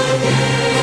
again.